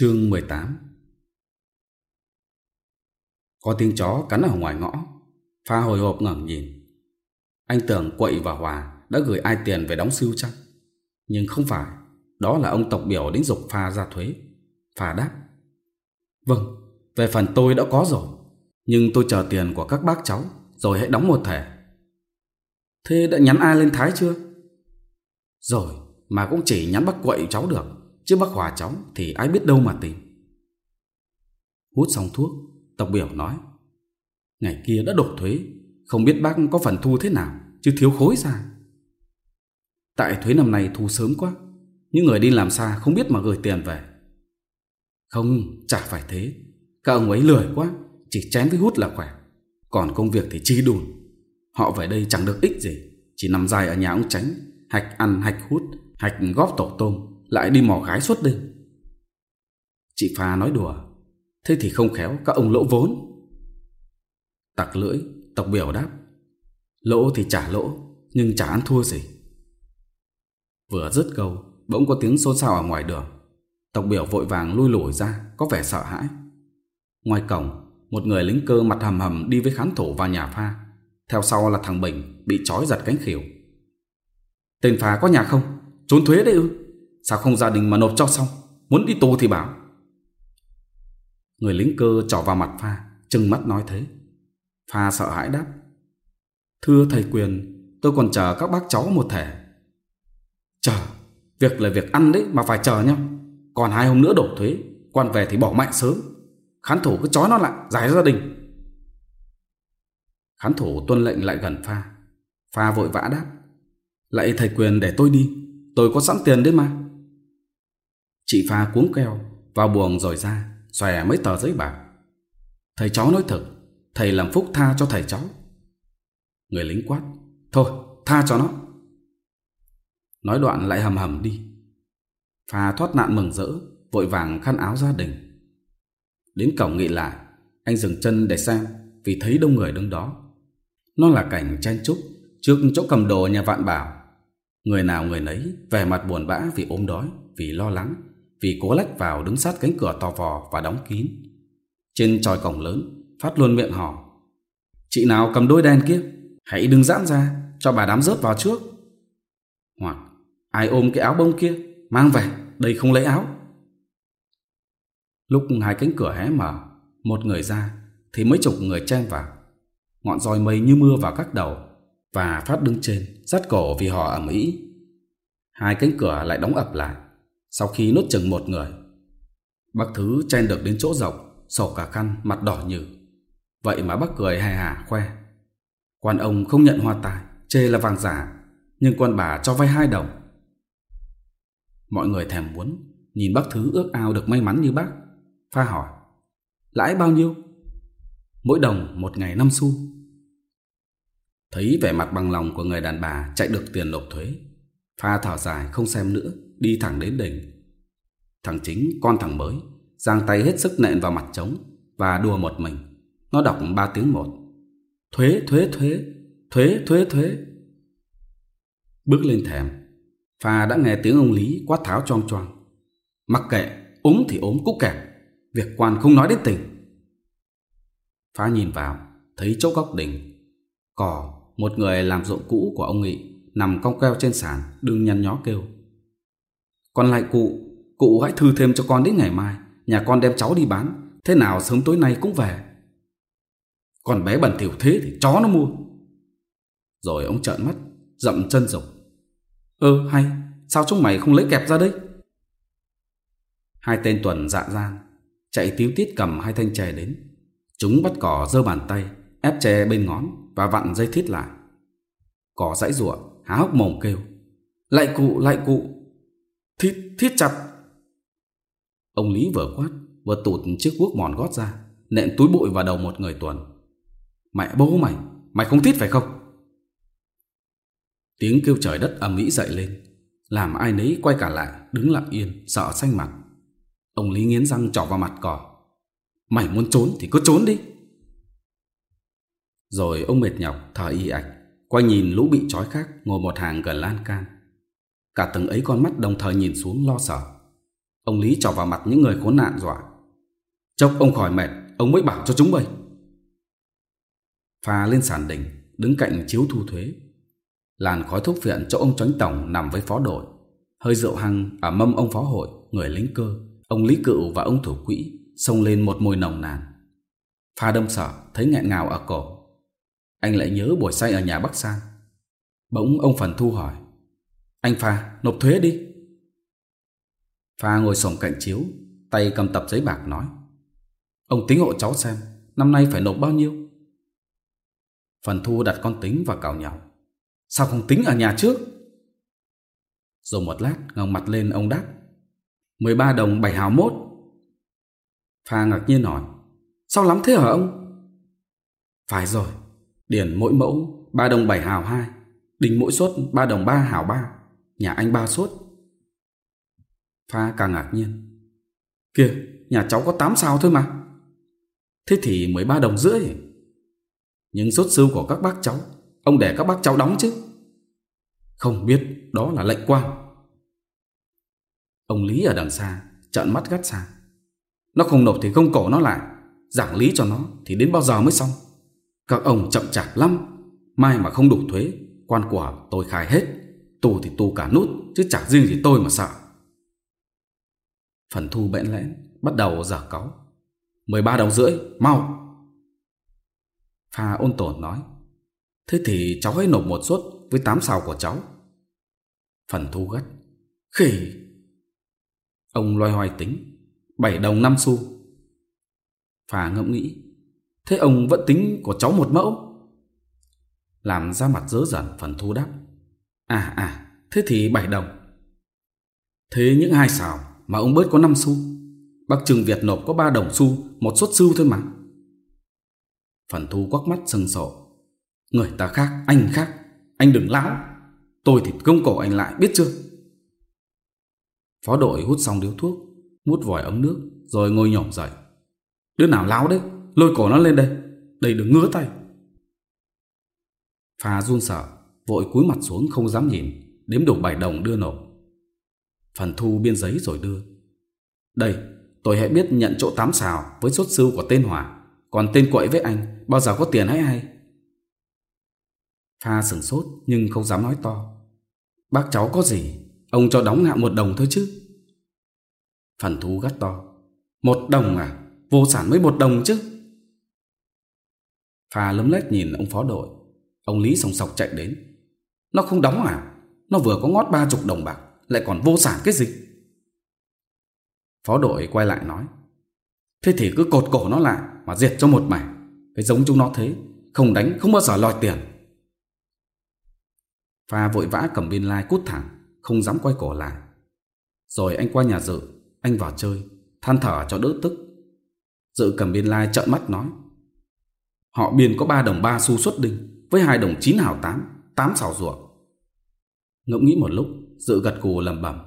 Chương 18 Có tiếng chó cắn ở ngoài ngõ. Pha hồi hộp ngẩn nhìn. Anh tưởng Quậy và Hòa đã gửi ai tiền về đóng siêu chăng Nhưng không phải Đó là ông tộc biểu đến dục Pha ra thuế. Pha đáp Vâng, về phần tôi đã có rồi Nhưng tôi chờ tiền của các bác cháu Rồi hãy đóng một thẻ. Thế đã nhắn ai lên Thái chưa? Rồi, mà cũng chỉ nhắn bác quậy cháu được chứ bác Hòa chóng thì ai biết đâu mà tìm. Hút xong thuốc, Tộc Biểu nói, ngày kia đã đổ thuế, không biết bác có phần thu thế nào, chứ thiếu khối ra. Tại thuế năm nay thu sớm quá, những người đi làm xa không biết mà gửi tiền về. Không, chả phải thế, các ông ấy lười quá, chỉ chén với hút là khỏe, còn công việc thì chi đùn. Họ về đây chẳng được ích gì, chỉ nằm dài ở nhà ông tránh, hạch ăn hạch hút, hạch góp tổ tôm, lại đi mò gái suốt đêm. Chị Pha nói đùa, thế thì không khéo các ông lỗ vốn. Tặc lưỡi, tộc biểu đáp, lỗ thì trả lỗ, nhưng chả ăn thua gì. Vừa dứt câu, bỗng có tiếng xôn xao ở ngoài đường. Tộc biểu vội vàng lui lủi ra, có vẻ sợ hãi. Ngoài cổng, một người lính cơ mặt hầm hầm đi với khán thủ vào nhà pha. Theo sau là thằng Bình, bị trói giật cánh khỉu. Tên Pha có nhà không? Trốn thuế đấy ư? Sao không gia đình mà nộp cho xong? Muốn đi tù thì bảo. Người lính cơ trỏ vào mặt Pha Trừng mắt nói thế. Pha sợ hãi đáp. Thưa thầy quyền, Tôi còn chờ các bác cháu một thể. Chờ, Việc là việc ăn đấy mà phải chờ nhá. Còn hai hôm nữa đổ thuế, Quan về thì bỏ mạnh sớm. Khán thủ cứ chói nó lại, giải gia đình. Khán thủ tuân lệnh lại gần Pha. Pha vội vã đáp. Lại thầy quyền để tôi đi, Tôi có sẵn tiền đấy mà. Chị pha cuống keo, vào buồng rồi ra, xòe mấy tờ giấy bạc. Thầy cháu nói thật, thầy làm phúc tha cho thầy cháu. Người lính quát, thôi, tha cho nó. Nói đoạn lại hầm hầm đi. Pha thoát nạn mừng rỡ, vội vàng khăn áo gia đình. Đến cổng nghị lại, anh dừng chân để xem vì thấy đông người đứng đó. Nó là cảnh chen trúc trước chỗ cầm đồ nhà vạn bảo. Người nào người nấy vẻ mặt buồn bã vì ốm đói, vì lo lắng, vì cố lách vào đứng sát cánh cửa to vò và đóng kín. Trên tròi cổng lớn, Phát luôn miệng hò. Chị nào cầm đôi đen kia, hãy đừng giãn ra, cho bà đám rớt vào trước. Hoặc, ai ôm cái áo bông kia, mang về, đây không lấy áo. Lúc hai cánh cửa hé mở, một người ra, thì mấy chục người chen vào. Ngọn roi mây như mưa vào các đầu, và Phát đứng trên, dắt cổ vì họ ẩm ý. Hai cánh cửa lại đóng ập lại. Sau khi nốt chừng một người, bác Thứ chen được đến chỗ rộng, sổ cả khăn, mặt đỏ nhừ. Vậy mà bác cười hài hả khoe. Quan ông không nhận hoa tài, chê là vàng giả, nhưng quan bà cho vay hai đồng. Mọi người thèm muốn, nhìn bác Thứ ước ao được may mắn như bác. Pha hỏi, lãi bao nhiêu? Mỗi đồng một ngày năm xu. Thấy vẻ mặt bằng lòng của người đàn bà chạy được tiền nộp thuế, Pha thở dài không xem nữa đi thẳng đến đỉnh. Thằng chính, con thằng mới, giang tay hết sức nện vào mặt trống và đùa một mình. Nó đọc ba tiếng một. Thuế, thuế, thuế, thuế, thuế, thuế. Bước lên thèm, pha đã nghe tiếng ông Lý quát tháo choang choang. Mặc kệ, ốm thì ốm cúc kẹp, việc quan không nói đến tình. Pha nhìn vào, thấy chỗ góc đỉnh. Cỏ, một người làm ruộng cũ của ông Nghị, nằm cong queo trên sàn, đương nhăn nhó kêu. Còn lại cụ, cụ hãy thư thêm cho con đến ngày mai, nhà con đem cháu đi bán, thế nào sớm tối nay cũng về. Còn bé bẩn thỉu thế thì chó nó mua. Rồi ông trợn mắt, dậm chân rồng. Ơ hay, sao chúng mày không lấy kẹp ra đấy? Hai tên tuần dạ gian, chạy tíu tiết cầm hai thanh chè đến. Chúng bắt cỏ dơ bàn tay, ép chè bên ngón và vặn dây thít lại. Cỏ dãy ruộng, há hốc mồm kêu. Lại cụ, lại cụ, Thiết, thiết chặt. Ông Lý vừa quát, vừa tụt chiếc quốc mòn gót ra, nện túi bụi vào đầu một người tuần. Mẹ bố mày, mày không thiết phải không? Tiếng kêu trời đất âm mỹ dậy lên, làm ai nấy quay cả lại, đứng lặng yên, sợ xanh mặt. Ông Lý nghiến răng trỏ vào mặt cỏ. Mày muốn trốn thì cứ trốn đi. Rồi ông mệt nhọc, thở y ạch, quay nhìn lũ bị trói khác ngồi một hàng gần lan can. Cả từng ấy con mắt đồng thời nhìn xuống lo sợ. Ông Lý trỏ vào mặt những người khốn nạn dọa. Chốc ông khỏi mệt, ông mới bảo cho chúng bơi. Phà lên sàn đỉnh, đứng cạnh chiếu thu thuế. Làn khói thuốc phiện chỗ ông tránh tổng nằm với phó đội. Hơi rượu hăng ở mâm ông phó hội, người lính cơ, ông Lý Cựu và ông thủ quỹ xông lên một mùi nồng nàn. Phà đâm sở, thấy nghẹn ngào ở cổ. Anh lại nhớ buổi say ở nhà Bắc Sang. Bỗng ông Phần Thu hỏi. Anh Phà, nộp thuế đi. Phà ngồi sổng cạnh chiếu, tay cầm tập giấy bạc nói. Ông tính hộ cháu xem, năm nay phải nộp bao nhiêu? Phần thu đặt con tính và cào nhau. Sao không tính ở nhà trước? Rồi một lát ngẩng mặt lên ông đáp. 13 đồng 7 hào mốt. Phà ngạc nhiên hỏi. Sao lắm thế hả ông? Phải rồi, điển mỗi mẫu 3 đồng 7 hào 2, đình mỗi suất 3 đồng 3 hào 3. Nhà anh ba sốt. Pha càng ngạc nhiên. Kìa, nhà cháu có 8 sao thôi mà. Thế thì 13 đồng rưỡi. Nhưng sốt sưu của các bác cháu, ông để các bác cháu đóng chứ. Không biết, đó là lệnh quan. Ông Lý ở đằng xa, trợn mắt gắt xa. Nó không nộp thì không cổ nó lại, giảng lý cho nó thì đến bao giờ mới xong. Các ông chậm chạp lắm, mai mà không đủ thuế, quan quả tôi khai hết. Tô thì tô cả nút, Chứ chẳng riêng gì tôi mà sợ. Phần thu bẽn lẽn, Bắt đầu giở cáu. 13 đồng rưỡi, mau. Pha ôn tồn nói, Thế thì cháu hãy nộp một suất Với tám xào của cháu. Phần thu gắt, Khỉ. Ông loay hoay tính, bảy đồng năm xu. Pha ngẫm nghĩ, Thế ông vẫn tính của cháu một mẫu? Làm ra mặt dớ dần phần thu đáp À à, thế thì 7 đồng. Thế những hai xào mà ông bớt có 5 xu. Bác Trừng Việt nộp có 3 đồng xu, một suất xu thôi mà. Phần thu quắc mắt sừng sổ. Người ta khác, anh khác, anh đừng lão. Tôi thì công cổ anh lại, biết chưa? Phó đội hút xong điếu thuốc, mút vòi ấm nước, rồi ngồi nhổm dậy. Đứa nào láo đấy, lôi cổ nó lên đây, đây đừng ngứa tay. Phà run sợ, Vội cúi mặt xuống không dám nhìn, Đếm đủ bảy đồng đưa nộp. Phần thu biên giấy rồi đưa. Đây, tôi hãy biết nhận chỗ tám xào Với xuất sư của tên Hòa. Còn tên quậy với anh, Bao giờ có tiền hay hay Pha sửng sốt nhưng không dám nói to. Bác cháu có gì? Ông cho đóng hạ một đồng thôi chứ. Phần thu gắt to. Một đồng à? Vô sản mới một đồng chứ. Pha lấm lét nhìn ông phó đội. Ông Lý sòng sọc chạy đến. Nó không đóng à? Nó vừa có ngót ba chục đồng bạc, lại còn vô sản cái gì? Phó đội quay lại nói. Thế thì cứ cột cổ nó lại mà diệt cho một mảng. Cái giống chúng nó thế, không đánh không bao giờ lòi tiền. Pha vội vã cầm biên lai cút thẳng, không dám quay cổ lại. Rồi anh qua nhà dự, anh vào chơi, than thở cho đỡ tức. Dự cầm biên lai trợn mắt nói. Họ biên có 3 đồng 3 xu xuất đinh với 2 đồng 9 hào 8, 8 xào ruộng. Lộng nghĩ một lúc, dự gật cù lầm bẩm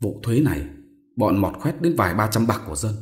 Vụ thuế này, bọn mọt khoét đến vài ba trăm bạc của dân.